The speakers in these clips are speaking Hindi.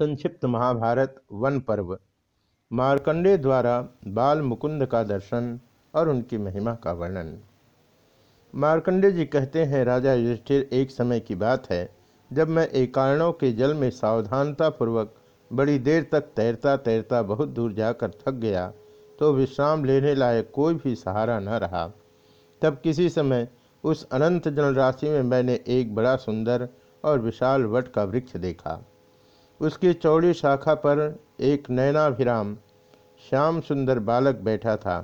संक्षिप्त महाभारत वन पर्व। मार्कंडे द्वारा बाल मुकुंद का दर्शन और उनकी महिमा का वर्णन। मार्कंडे जी कहते हैं, राजा युधिष्ठिर, एक समय की बात है, जब मैं एकाणों के जल में सावधानतापूर्वक बड़ी देर तक तैरता तैरता बहुत दूर जाकर थक गया तो विश्राम लेने लायक कोई भी सहारा न रहा। तब किसी समय उस अनंत जलराशि में मैंने एक बड़ा सुंदर और विशाल वट का वृक्ष देखा। उसकी चौड़ी शाखा पर एक नैनाभिराम श्याम सुंदर बालक बैठा था।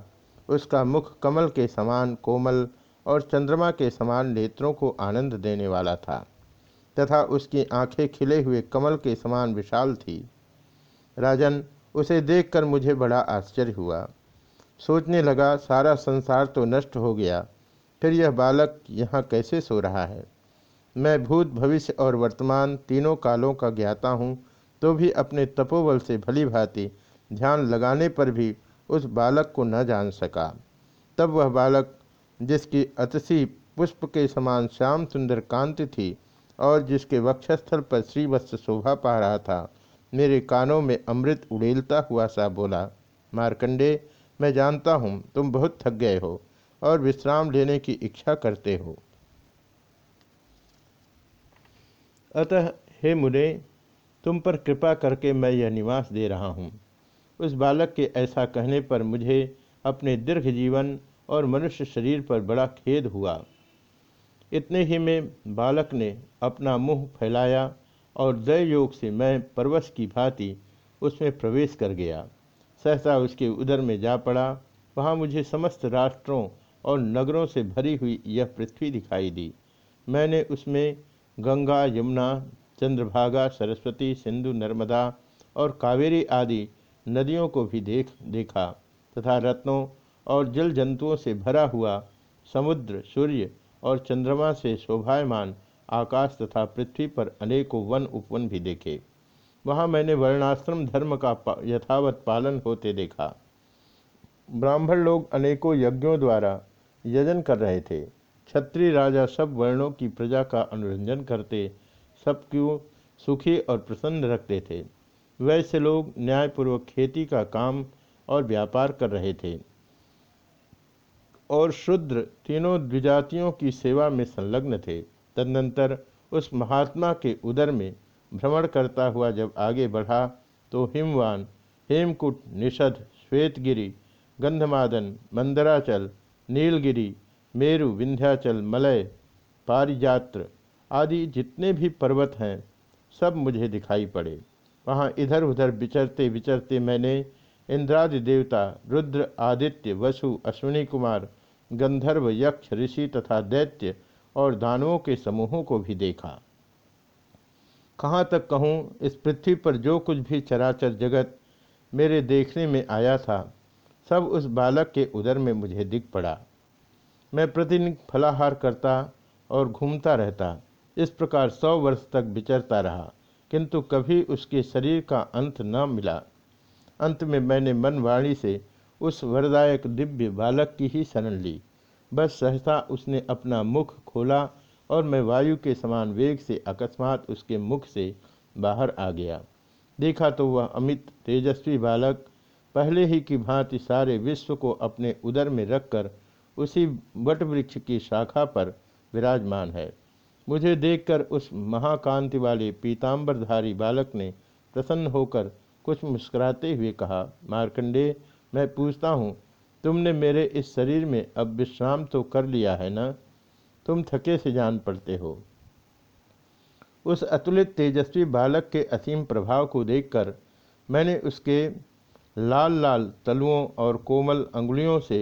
उसका मुख कमल के समान कोमल और चंद्रमा के समान नेत्रों को आनंद देने वाला था, तथा उसकी आँखें खिले हुए कमल के समान विशाल थी। राजन, उसे देखकर मुझे बड़ा आश्चर्य हुआ। सोचने लगा, सारा संसार तो नष्ट हो गया, फिर यह बालक यहाँ कैसे सो रहा है? मैं भूत भविष्य और वर्तमान तीनों कालों का ज्ञाता हूँ तो भी अपने तपोबल से भली भांति ध्यान लगाने पर भी उस बालक को न जान सका। तब वह बालक, जिसकी अतसी पुष्प के समान श्याम सुंदर कांति थी और जिसके वक्षस्थल पर श्रीवत्स शोभा पा रहा था, मेरे कानों में अमृत उड़ेलता हुआ सा बोला, मार्कंडे, मैं जानता हूँ तुम बहुत थक गए हो और विश्राम लेने की इच्छा करते हो। अतः हे मुने तुम पर कृपा करके मैं यह निवास दे रहा हूँ। उस बालक के ऐसा कहने पर मुझे अपने दीर्घ जीवन और मनुष्य शरीर पर बड़ा खेद हुआ। इतने ही में बालक ने अपना मुँह फैलाया और जय योग से मैं परवश की भांति उसमें प्रवेश कर गया। सहसा उसके उदर में जा पड़ा। वहाँ मुझे समस्त राष्ट्रों और नगरों से भरी हुई यह पृथ्वी दिखाई दी। मैंने उसमें गंगा, यमुना चंद्रभागा, सरस्वती, सिंधु, नर्मदा और कावेरी आदि नदियों को भी देख, देखा तथा रत्नों और जल जंतुओं से भरा हुआ समुद्र, सूर्य और चंद्रमा से शोभायमान आकाश तथा पृथ्वी पर अनेकों वन उपवन भी देखे। वहाँ मैंने वर्णाश्रम धर्म का यथावत पालन होते देखा। ब्राह्मण लोग अनेकों यज्ञों द्वारा यजन कर रहे थे। क्षत्रिय राजा सब वर्णों की प्रजा का अनुरंजन करते सबको सुखी और प्रसन्न रखते थे? वैसे लोग न्यायपूर्वक खेती का काम और व्यापार कर रहे थे। और शुद्र तीनों द्विजातियों की सेवा में संलग्न थे। तदनंतर उस महात्मा के उदर में भ्रमण करता हुआ जब आगे बढ़ा तो हिमवान, हेमकुट, निषद, श्वेतगिरी, गंधमादन, मंदराचल, नीलगिरी, मेरु, विंध्याचल, मलय पारिजात्र आदि जितने भी पर्वत हैं, सब मुझे दिखाई पड़े। वहाँ इधर उधर विचरते विचरते मैंने इंद्रादि देवता, रुद्र, आदित्य, वसु, अश्विनी कुमार, गंधर्व, यक्ष, ऋषि तथा दैत्य और दानवों के समूहों को भी देखा। कहाँ तक कहूँ, इस पृथ्वी पर जो कुछ भी चराचर जगत मेरे देखने में आया था, सब उस बालक के उदर में मुझे दिख पड़ा। मैं प्रतिदिन फलाहार करता और घूमता रहता। इस प्रकार सौ वर्ष तक विचरता रहा, किंतु कभी उसके शरीर का अंत न मिला। अंत में मैंने मन वाणी से उस वरदायक दिव्य बालक की ही शरण ली। बस सहसा उसने अपना मुख खोला और मैं वायु के समान वेग से अकस्मात उसके मुख से बाहर आ गया। देखा तो वह अमित, तेजस्वी बालक, पहले ही की भांति सारे विश्व को अपने उदर में रखकर उसी वट वृक्ष की शाखा पर विराजमान है। मुझे देखकर उस महाकांति वाले पीताम्बरधारी बालक ने प्रसन्न होकर कुछ मुस्कुराते हुए कहा, मार्कंडे, मैं पूछता हूँ, तुमने मेरे इस शरीर में अब विश्राम तो कर लिया है ना? तुम थके से जान पड़ते हो। उस अतुलित तेजस्वी बालक के असीम प्रभाव को देखकर मैंने उसके लाल लाल तलुओं और कोमल अंगुलियों से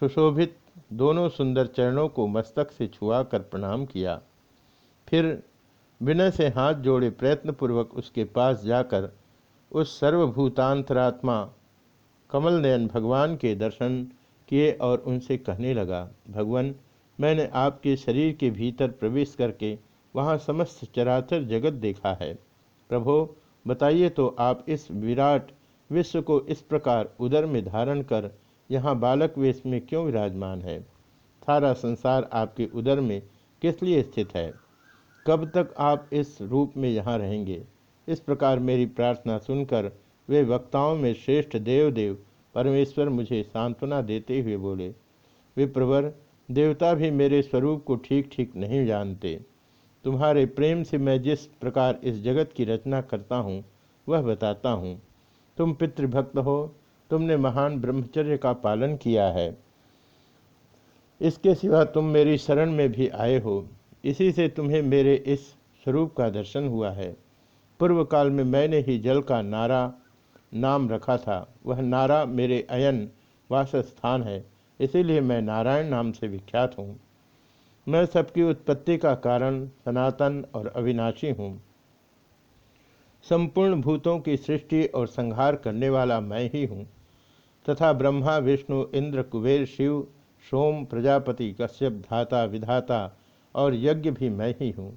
सुशोभित दोनों सुंदर चरणों को मस्तक से छुआ कर प्रणाम किया। फिर विनय से हाथ जोड़े प्रयत्नपूर्वक उसके पास जाकर उस सर्वभूतांतरात्मा कमल नयन भगवान के दर्शन किए और उनसे कहने लगा, भगवान, मैंने आपके शरीर के भीतर प्रवेश करके वहाँ समस्त चराचर जगत देखा है। प्रभो, बताइए तो आप इस विराट विश्व को इस प्रकार उदर में धारण कर यहाँ बालक वेश में क्यों विराजमान है? सारा संसार आपके उदर में किस लिए स्थित है? कब तक आप इस रूप में यहाँ रहेंगे? इस प्रकार मेरी प्रार्थना सुनकर वे वक्ताओं में श्रेष्ठ देव देव परमेश्वर मुझे सांत्वना देते हुए बोले, विप्रवर, देवता भी मेरे स्वरूप को ठीक ठीक नहीं जानते। तुम्हारे प्रेम से मैं जिस प्रकार इस जगत की रचना करता हूँ, वह बताता हूँ। तुम पितृभक्त हो, तुमने महान ब्रह्मचर्य का पालन किया है। इसके सिवा तुम मेरी शरण में भी आए हो। इसी से तुम्हें मेरे इस स्वरूप का दर्शन हुआ है। पूर्व काल में मैंने ही जल का नारा नाम रखा था। वह नारा मेरे अयन वास स्थान है। इसीलिए मैं नारायण नाम से विख्यात हूँ। मैं सबकी उत्पत्ति का कारण सनातन और अविनाशी हूँ। संपूर्ण भूतों की सृष्टि और संहार करने वाला मैं ही हूँ। तथा ब्रह्मा, विष्णु, इंद्र, कुबेर, शिव, सोम, प्रजापति, कश्यप, धाता, विधाता और यज्ञ भी मैं ही हूँ।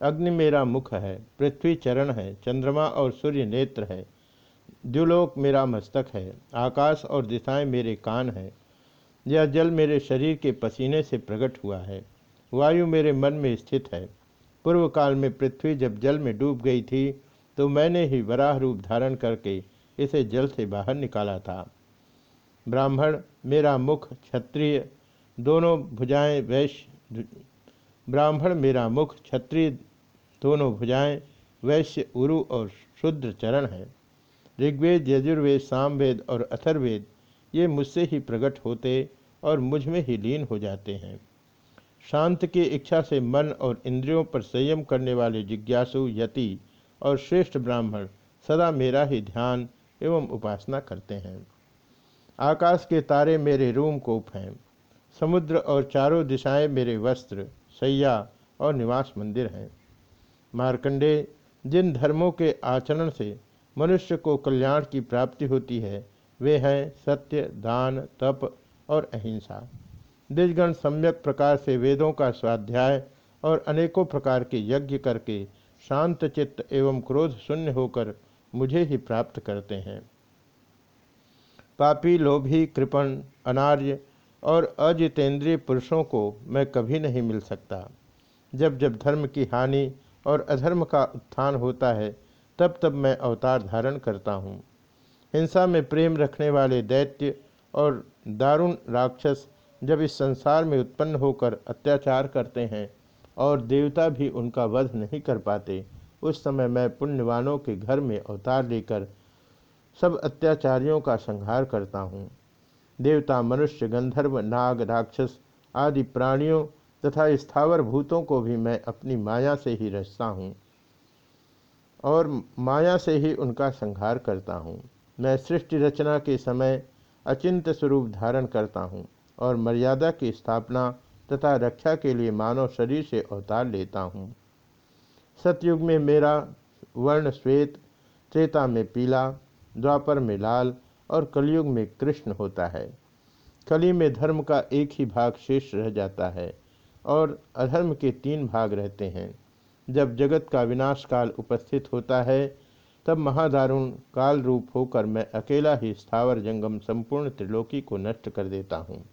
अग्नि मेरा मुख है, पृथ्वी चरण है, चंद्रमा और सूर्य नेत्र है। द्युलोक मेरा मस्तक है, आकाश और दिशाएँ मेरे कान हैं। यह जल मेरे शरीर के पसीने से प्रकट हुआ है। वायु मेरे मन में स्थित है। पूर्व काल में पृथ्वी जब जल में डूब गई थी तो मैंने ही वराह रूप धारण करके इसे जल से बाहर निकाला था। ब्राह्मण मेरा मुख क्षत्रिय, दोनों भुजाएँ वैश्य ब्राह्मण मेरा मुख क्षत्रिय दोनों भुजाएँ, वैश्य उरु और शुद्र चरण है। ऋग्वेद, यजुर्वेद, सामवेद और अथर्वेद, ये मुझसे ही प्रकट होते और मुझमें ही लीन हो जाते हैं। शांत की इच्छा से मन और इंद्रियों पर संयम करने वाले जिज्ञासु, यति और श्रेष्ठ ब्राह्मण सदा मेरा ही ध्यान एवं उपासना करते हैं। आकाश के तारे मेरे रूम कोप हैं। समुद्र और चारों दिशाएँ मेरे वस्त्र सैया और निवास मंदिर हैं। मार्कंडे, जिन धर्मों के आचरण से मनुष्य को कल्याण की प्राप्ति होती है, वे हैं सत्य, दान, तप और अहिंसा। द्विजगण सम्यक प्रकार से वेदों का स्वाध्याय और अनेकों प्रकार के यज्ञ करके शांत चित्त एवं क्रोध शून्य होकर मुझे ही प्राप्त करते हैं। पापी लोभी, कृपण, अनार्य और अजितेंद्रिय पुरुषों को मैं कभी नहीं मिल सकता। जब जब धर्म की हानि और अधर्म का उत्थान होता है, तब तब मैं अवतार धारण करता हूँ। हिंसा में प्रेम रखने वाले दैत्य और दारुण राक्षस जब इस संसार में उत्पन्न होकर अत्याचार करते हैं और देवता भी उनका वध नहीं कर पाते, उस समय मैं पुण्यवानों के घर में अवतार लेकर सब अत्याचारियों का संहार करता हूँ। देवता, मनुष्य, गंधर्व, नाग, राक्षस आदि प्राणियों तथा स्थावर भूतों को भी मैं अपनी माया से ही रचता हूँ और माया से ही उनका संहार करता हूँ। मैं सृष्टि रचना के समय अचिंत स्वरूप धारण करता हूँ और मर्यादा की स्थापना तथा रक्षा के लिए मानव शरीर से अवतार लेता हूँ। सतयुग में मेरा वर्ण, श्वेत, त्रेता में पीला, द्वापर में लाल और कलयुग में कृष्ण होता है। कली में धर्म का एक ही भाग शेष रह जाता है और अधर्म के तीन भाग रहते हैं। जब जगत का विनाश काल उपस्थित होता है, तब महादारुण काल रूप होकर मैं अकेला ही स्थावर जंगम संपूर्ण त्रिलोकी को नष्ट कर देता हूँ।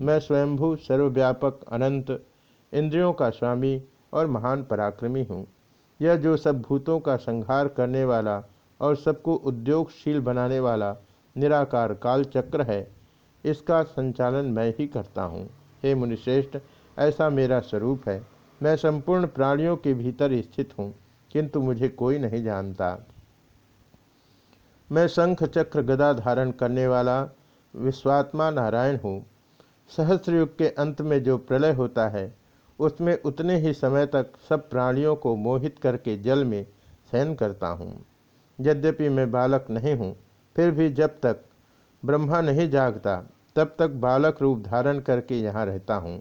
मैं स्वयंभू, सर्वव्यापक, अनंत, इंद्रियों का स्वामी और महान पराक्रमी हूँ। यह जो सब भूतों का संहार करने वाला और सबको उद्योगशील बनाने वाला निराकार काल चक्र है। इसका संचालन मैं ही करता हूँ। हे मुनिश्रेष्ठ, ऐसा मेरा स्वरूप है। मैं संपूर्ण प्राणियों के भीतर स्थित हूँ, किंतु मुझे कोई नहीं जानता। मैं शंख चक्र गदा धारण करने वाला विश्वात्मा नारायण हूँ। सहस्रयुग के अंत में जो प्रलय होता है, उसमें उतने ही समय तक सब प्राणियों को मोहित करके जल में सहन करता हूँ। यद्यपि मैं बालक नहीं हूँ, फिर भी जब तक ब्रह्मा नहीं जागता, तब तक बालक रूप धारण करके यहाँ रहता हूँ।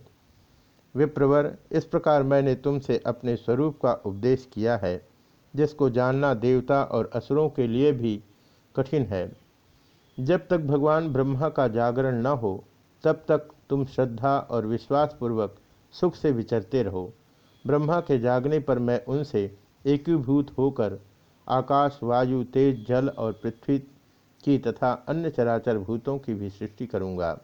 विप्रवर, इस प्रकार मैंने तुमसे अपने स्वरूप का उपदेश किया है, जिसको जानना देवता और असुरों के लिए भी कठिन है। जब तक भगवान ब्रह्मा का जागरण न हो, तब तक तुम श्रद्धा और विश्वासपूर्वक सुख से विचरते रहो। ब्रह्मा के जागने पर मैं उनसे एकीभूत होकर आकाश, वायु, तेज, जल और पृथ्वी की तथा अन्य चराचर भूतों की भी सृष्टि करूँगा।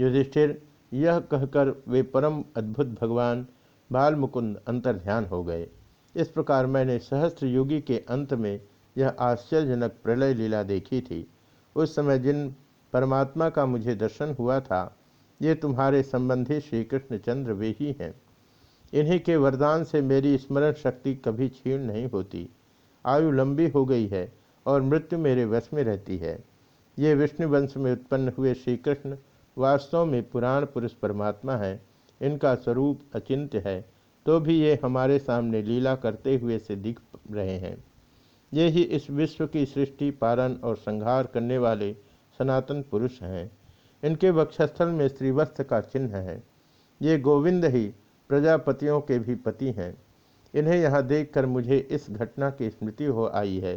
युधिष्ठिर, यह कहकर वे परम अद्भुत भगवान बाल मुकुंद अंतर हो गए। इस प्रकार मैंने सहस्त्र युगी के अंत में यह आश्चर्यजनक प्रलय लीला देखी थी। उस समय जिन परमात्मा का मुझे दर्शन हुआ था, ये तुम्हारे संबंधी श्री कृष्णचंद्र वे ही हैं। इन्हीं के वरदान से मेरी स्मरण शक्ति कभी क्षीण नहीं होती। आयु लंबी हो गई है और मृत्यु मेरे वश में रहती है। ये विष्णु वंश में उत्पन्न हुए श्री कृष्ण वास्तव में पुराण पुरुष परमात्मा है। इनका स्वरूप अचिंत्य है। तो भी ये हमारे सामने लीला करते हुए से दिख रहे हैं। ये ही इस विश्व की सृष्टि, पालन और संहार करने वाले सनातन पुरुष हैं। इनके वक्षस्थल में श्रीवत्स का चिन्ह है। ये गोविंद ही प्रजापतियों के भी पति हैं। इन्हें यहाँ देखकर मुझे इस घटना की स्मृति हो आई है।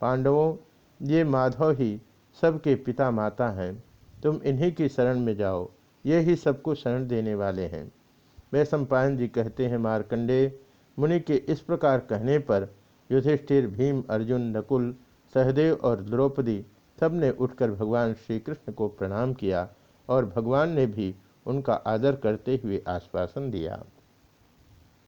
पांडवों, ये माधव ही सबके पिता माता हैं। तुम इन्हीं की शरण में जाओ, ये ही सबको शरण देने वाले हैं। वे सम्पायन जी कहते हैं मारकंडे मुनि के इस प्रकार कहने पर युधिष्ठिर, भीम, अर्जुन, नकुल, सहदेव और द्रौपदी सबने उठकर भगवान श्री कृष्ण को प्रणाम किया और भगवान ने भी उनका आदर करते हुए आश्वासन दिया।